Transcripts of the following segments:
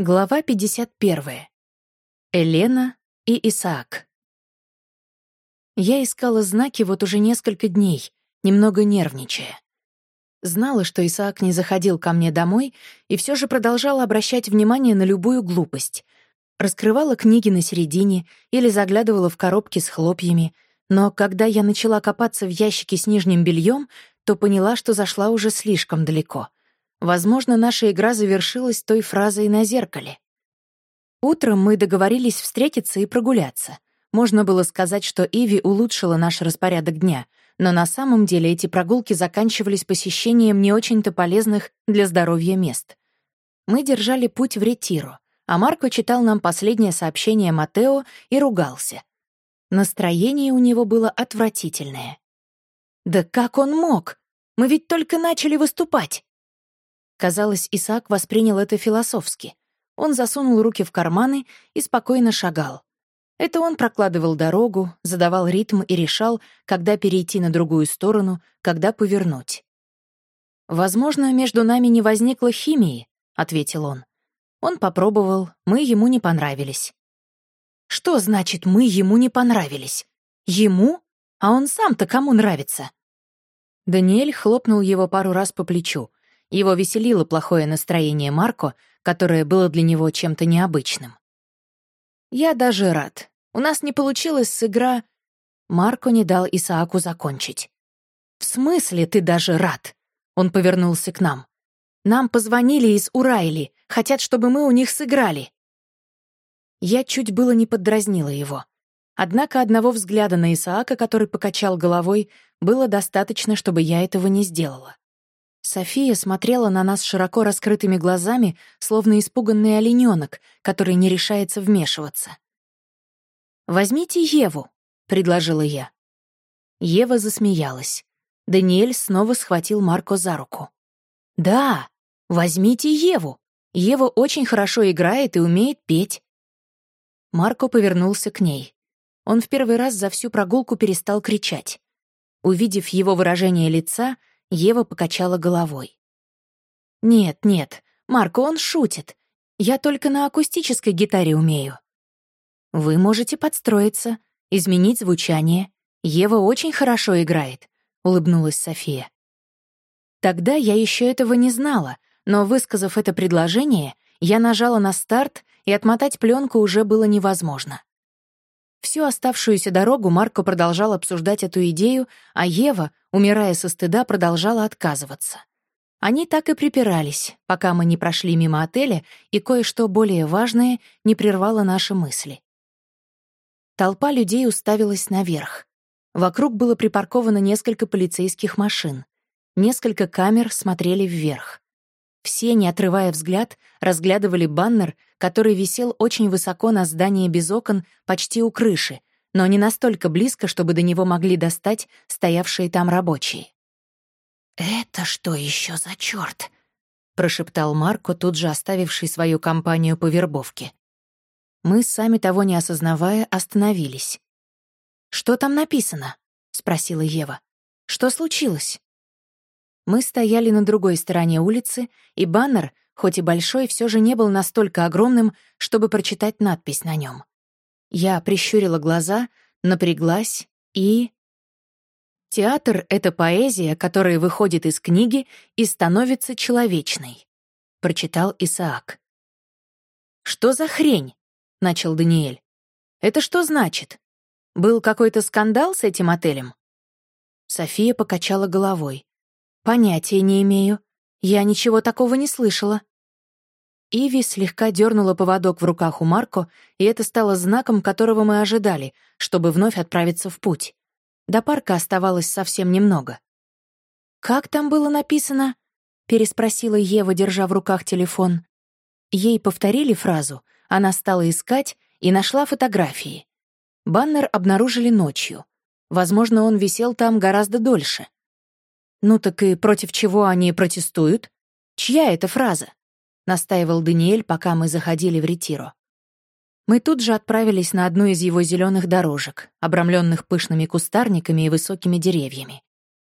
Глава 51. Елена и Исаак. Я искала знаки вот уже несколько дней, немного нервничая. Знала, что Исаак не заходил ко мне домой, и все же продолжала обращать внимание на любую глупость. Раскрывала книги на середине или заглядывала в коробки с хлопьями, но когда я начала копаться в ящике с нижним бельем, то поняла, что зашла уже слишком далеко — Возможно, наша игра завершилась той фразой на зеркале. Утром мы договорились встретиться и прогуляться. Можно было сказать, что Иви улучшила наш распорядок дня, но на самом деле эти прогулки заканчивались посещением не очень-то полезных для здоровья мест. Мы держали путь в Ретиру, а Марко читал нам последнее сообщение Матео и ругался. Настроение у него было отвратительное. «Да как он мог? Мы ведь только начали выступать!» Казалось, Исаак воспринял это философски. Он засунул руки в карманы и спокойно шагал. Это он прокладывал дорогу, задавал ритм и решал, когда перейти на другую сторону, когда повернуть. «Возможно, между нами не возникло химии», — ответил он. Он попробовал, мы ему не понравились. «Что значит, мы ему не понравились? Ему? А он сам-то кому нравится?» Даниэль хлопнул его пару раз по плечу. Его веселило плохое настроение Марко, которое было для него чем-то необычным. «Я даже рад. У нас не получилось с игра...» Марко не дал Исааку закончить. «В смысле ты даже рад?» Он повернулся к нам. «Нам позвонили из Урайли, хотят, чтобы мы у них сыграли». Я чуть было не поддразнила его. Однако одного взгляда на Исаака, который покачал головой, было достаточно, чтобы я этого не сделала. София смотрела на нас широко раскрытыми глазами, словно испуганный олененок, который не решается вмешиваться. «Возьмите Еву», — предложила я. Ева засмеялась. Даниэль снова схватил Марко за руку. «Да, возьмите Еву. Ева очень хорошо играет и умеет петь». Марко повернулся к ней. Он в первый раз за всю прогулку перестал кричать. Увидев его выражение лица, Ева покачала головой. «Нет, нет, Марко, он шутит. Я только на акустической гитаре умею». «Вы можете подстроиться, изменить звучание. Ева очень хорошо играет», — улыбнулась София. Тогда я еще этого не знала, но, высказав это предложение, я нажала на старт, и отмотать пленку уже было невозможно. Всю оставшуюся дорогу Марко продолжал обсуждать эту идею, а Ева, умирая со стыда, продолжала отказываться. Они так и припирались, пока мы не прошли мимо отеля, и кое-что более важное не прервало наши мысли. Толпа людей уставилась наверх. Вокруг было припарковано несколько полицейских машин. Несколько камер смотрели вверх. Все, не отрывая взгляд, разглядывали баннер, который висел очень высоко на здании без окон, почти у крыши, но не настолько близко, чтобы до него могли достать стоявшие там рабочие. «Это что еще за черт? прошептал Марко, тут же оставивший свою компанию по вербовке. Мы, сами того не осознавая, остановились. «Что там написано?» — спросила Ева. «Что случилось?» Мы стояли на другой стороне улицы, и баннер, хоть и большой, все же не был настолько огромным, чтобы прочитать надпись на нем. Я прищурила глаза, напряглась и... Театр — это поэзия, которая выходит из книги и становится человечной, — прочитал Исаак. «Что за хрень?» — начал Даниэль. «Это что значит? Был какой-то скандал с этим отелем?» София покачала головой. «Понятия не имею. Я ничего такого не слышала». Иви слегка дернула поводок в руках у Марко, и это стало знаком, которого мы ожидали, чтобы вновь отправиться в путь. До парка оставалось совсем немного. «Как там было написано?» — переспросила Ева, держа в руках телефон. Ей повторили фразу, она стала искать и нашла фотографии. Баннер обнаружили ночью. Возможно, он висел там гораздо дольше. «Ну так и против чего они протестуют? Чья это фраза?» — настаивал Даниэль, пока мы заходили в ретиро. Мы тут же отправились на одну из его зеленых дорожек, обрамленных пышными кустарниками и высокими деревьями.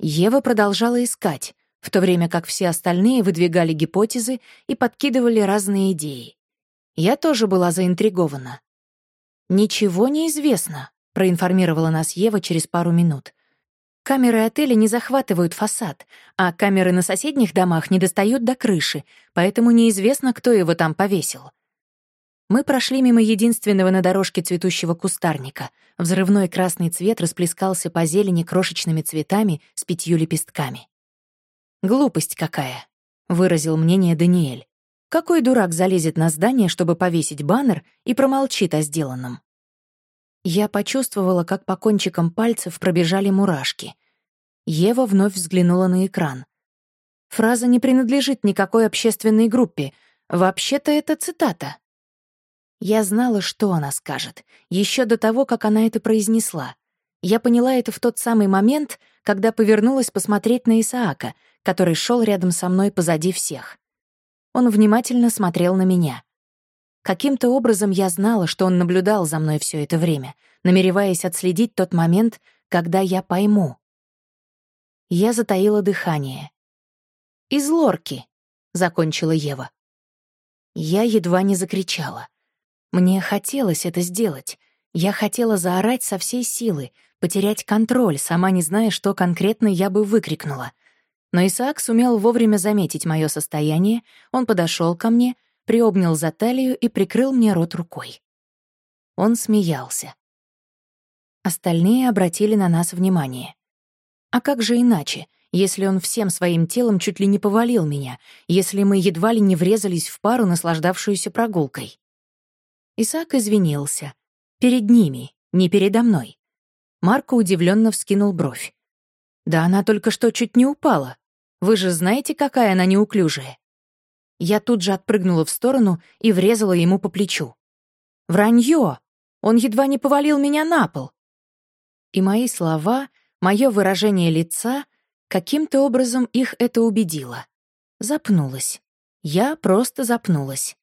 Ева продолжала искать, в то время как все остальные выдвигали гипотезы и подкидывали разные идеи. Я тоже была заинтригована. «Ничего не известно», — проинформировала нас Ева через пару минут. Камеры отеля не захватывают фасад, а камеры на соседних домах не достают до крыши, поэтому неизвестно, кто его там повесил. Мы прошли мимо единственного на дорожке цветущего кустарника. Взрывной красный цвет расплескался по зелени крошечными цветами с пятью лепестками. «Глупость какая», — выразил мнение Даниэль. «Какой дурак залезет на здание, чтобы повесить баннер и промолчит о сделанном?» Я почувствовала, как по кончикам пальцев пробежали мурашки. Ева вновь взглянула на экран. Фраза не принадлежит никакой общественной группе. Вообще-то это цитата. Я знала, что она скажет, еще до того, как она это произнесла. Я поняла это в тот самый момент, когда повернулась посмотреть на Исаака, который шел рядом со мной позади всех. Он внимательно смотрел на меня. Каким-то образом я знала, что он наблюдал за мной все это время, намереваясь отследить тот момент, когда я пойму. Я затаила дыхание. «Из лорки», — закончила Ева. Я едва не закричала. Мне хотелось это сделать. Я хотела заорать со всей силы, потерять контроль, сама не зная, что конкретно я бы выкрикнула. Но Исаак сумел вовремя заметить мое состояние, он подошел ко мне, приобнял за талию и прикрыл мне рот рукой. Он смеялся. Остальные обратили на нас внимание. А как же иначе, если он всем своим телом чуть ли не повалил меня, если мы едва ли не врезались в пару, наслаждавшуюся прогулкой? Исаак извинился. Перед ними, не передо мной. Марко удивленно вскинул бровь. «Да она только что чуть не упала. Вы же знаете, какая она неуклюжая?» Я тут же отпрыгнула в сторону и врезала ему по плечу. «Вранье! Он едва не повалил меня на пол!» И мои слова, мое выражение лица, каким-то образом их это убедило. Запнулась. Я просто запнулась.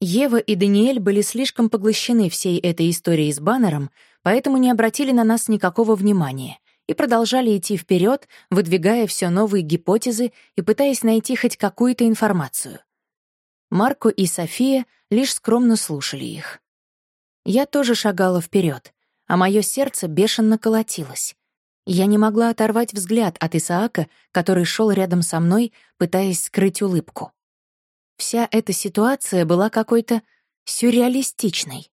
Ева и Даниэль были слишком поглощены всей этой историей с баннером, поэтому не обратили на нас никакого внимания и продолжали идти вперед, выдвигая все новые гипотезы и пытаясь найти хоть какую-то информацию. Марко и София лишь скромно слушали их. Я тоже шагала вперед, а мое сердце бешено колотилось. Я не могла оторвать взгляд от Исаака, который шел рядом со мной, пытаясь скрыть улыбку. Вся эта ситуация была какой-то сюрреалистичной.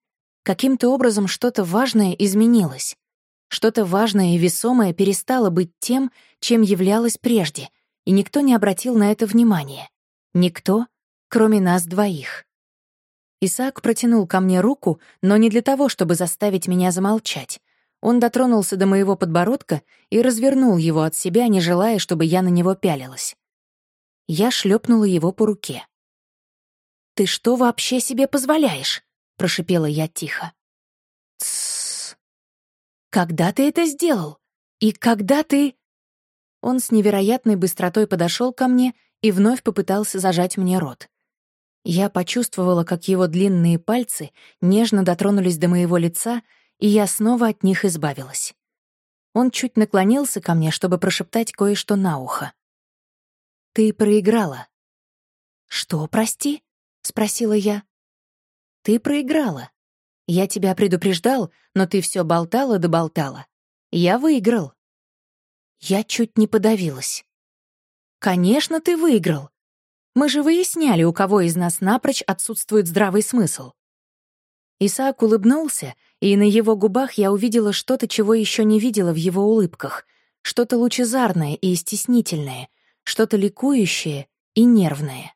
Каким-то образом что-то важное изменилось. Что-то важное и весомое перестало быть тем, чем являлось прежде, и никто не обратил на это внимания. Никто, кроме нас двоих. Исаак протянул ко мне руку, но не для того, чтобы заставить меня замолчать. Он дотронулся до моего подбородка и развернул его от себя, не желая, чтобы я на него пялилась. Я шлепнула его по руке. «Ты что вообще себе позволяешь?» — прошипела я тихо. «Тссс. Когда ты это сделал? И когда ты...» Он с невероятной быстротой подошел ко мне и вновь попытался зажать мне рот. Я почувствовала, как его длинные пальцы нежно дотронулись до моего лица, и я снова от них избавилась. Он чуть наклонился ко мне, чтобы прошептать кое-что на ухо. «Ты проиграла». «Что, прости?» — спросила я. «Ты проиграла. Я тебя предупреждал, но ты все болтала да болтала. Я выиграл». Я чуть не подавилась. «Конечно, ты выиграл. Мы же выясняли, у кого из нас напрочь отсутствует здравый смысл. Исаак улыбнулся, и на его губах я увидела что-то, чего еще не видела в его улыбках, что-то лучезарное и стеснительное, что-то ликующее и нервное.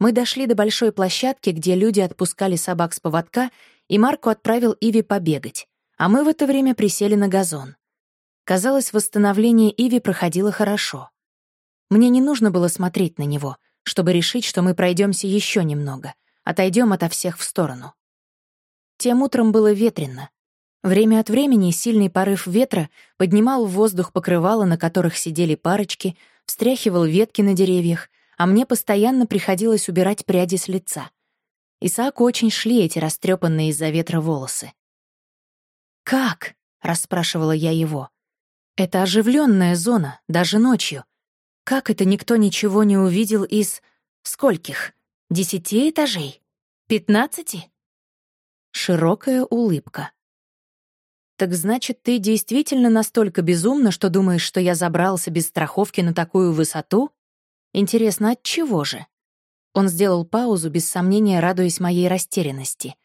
Мы дошли до большой площадки, где люди отпускали собак с поводка, и Марко отправил Иви побегать, а мы в это время присели на газон. Казалось, восстановление Иви проходило хорошо. Мне не нужно было смотреть на него — чтобы решить, что мы пройдемся еще немного, отойдем ото всех в сторону. Тем утром было ветрено. Время от времени сильный порыв ветра поднимал в воздух покрывала, на которых сидели парочки, встряхивал ветки на деревьях, а мне постоянно приходилось убирать пряди с лица. Исааку очень шли эти растрепанные из-за ветра волосы. «Как?» — расспрашивала я его. «Это оживленная зона, даже ночью. Как это никто ничего не увидел из... скольких? Десяти этажей? Пятнадцати? Широкая улыбка. Так значит, ты действительно настолько безумна, что думаешь, что я забрался без страховки на такую высоту? Интересно, от чего же? Он сделал паузу, без сомнения радуясь моей растерянности.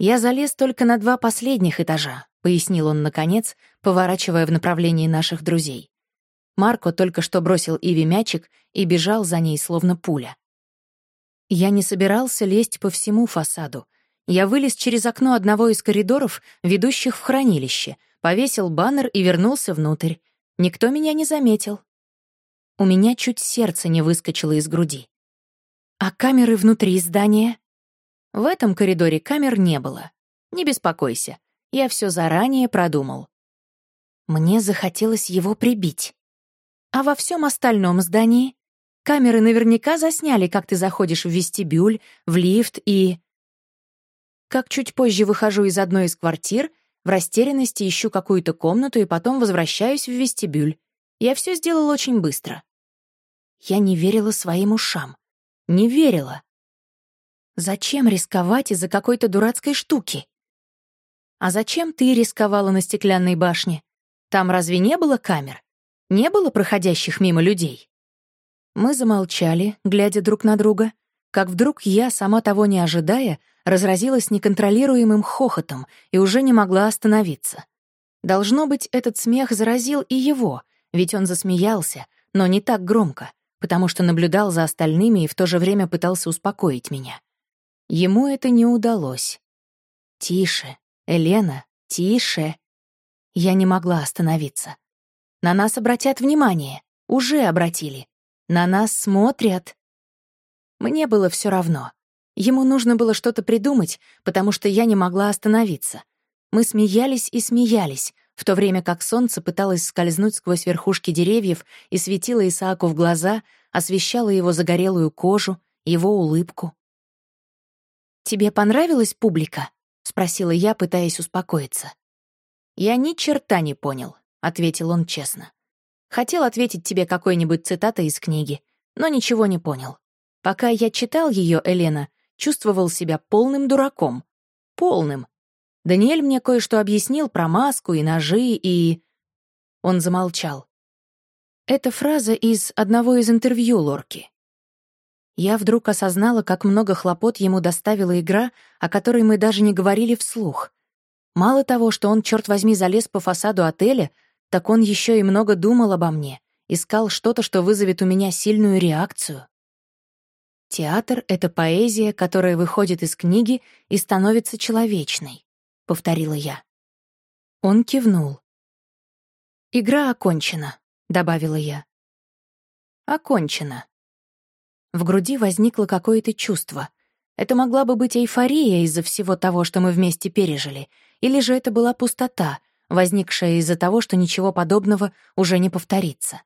«Я залез только на два последних этажа», — пояснил он наконец, поворачивая в направлении наших друзей. Марко только что бросил Иви мячик и бежал за ней, словно пуля. Я не собирался лезть по всему фасаду. Я вылез через окно одного из коридоров, ведущих в хранилище, повесил баннер и вернулся внутрь. Никто меня не заметил. У меня чуть сердце не выскочило из груди. А камеры внутри здания? В этом коридоре камер не было. Не беспокойся, я все заранее продумал. Мне захотелось его прибить. А во всем остальном здании камеры наверняка засняли, как ты заходишь в вестибюль, в лифт и... Как чуть позже выхожу из одной из квартир, в растерянности ищу какую-то комнату и потом возвращаюсь в вестибюль. Я все сделал очень быстро. Я не верила своим ушам. Не верила. Зачем рисковать из-за какой-то дурацкой штуки? А зачем ты рисковала на стеклянной башне? Там разве не было камер? Не было проходящих мимо людей? Мы замолчали, глядя друг на друга, как вдруг я, сама того не ожидая, разразилась неконтролируемым хохотом и уже не могла остановиться. Должно быть, этот смех заразил и его, ведь он засмеялся, но не так громко, потому что наблюдал за остальными и в то же время пытался успокоить меня. Ему это не удалось. «Тише, Елена, тише!» Я не могла остановиться. На нас обратят внимание, уже обратили. На нас смотрят. Мне было все равно. Ему нужно было что-то придумать, потому что я не могла остановиться. Мы смеялись и смеялись, в то время как солнце пыталось скользнуть сквозь верхушки деревьев и светило Исааку в глаза, освещало его загорелую кожу, его улыбку. «Тебе понравилась публика?» — спросила я, пытаясь успокоиться. «Я ни черта не понял», — ответил он честно. «Хотел ответить тебе какой-нибудь цитатой из книги, но ничего не понял. Пока я читал ее, Елена, чувствовал себя полным дураком. Полным. Даниэль мне кое-что объяснил про маску и ножи, и... Он замолчал. Это фраза из одного из интервью Лорки. Я вдруг осознала, как много хлопот ему доставила игра, о которой мы даже не говорили вслух. Мало того, что он, черт возьми, залез по фасаду отеля, так он еще и много думал обо мне, искал что-то, что вызовет у меня сильную реакцию. Театр — это поэзия, которая выходит из книги и становится человечной, — повторила я. Он кивнул. «Игра окончена», — добавила я. «Окончена», в груди возникло какое-то чувство. Это могла бы быть эйфория из-за всего того, что мы вместе пережили, или же это была пустота, возникшая из-за того, что ничего подобного уже не повторится.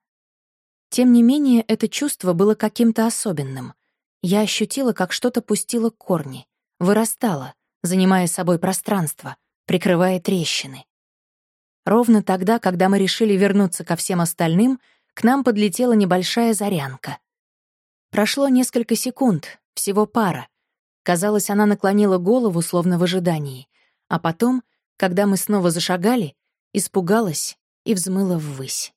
Тем не менее, это чувство было каким-то особенным. Я ощутила, как что-то пустило корни, вырастало, занимая собой пространство, прикрывая трещины. Ровно тогда, когда мы решили вернуться ко всем остальным, к нам подлетела небольшая зарянка. Прошло несколько секунд, всего пара. Казалось, она наклонила голову, словно в ожидании. А потом, когда мы снова зашагали, испугалась и взмыла ввысь.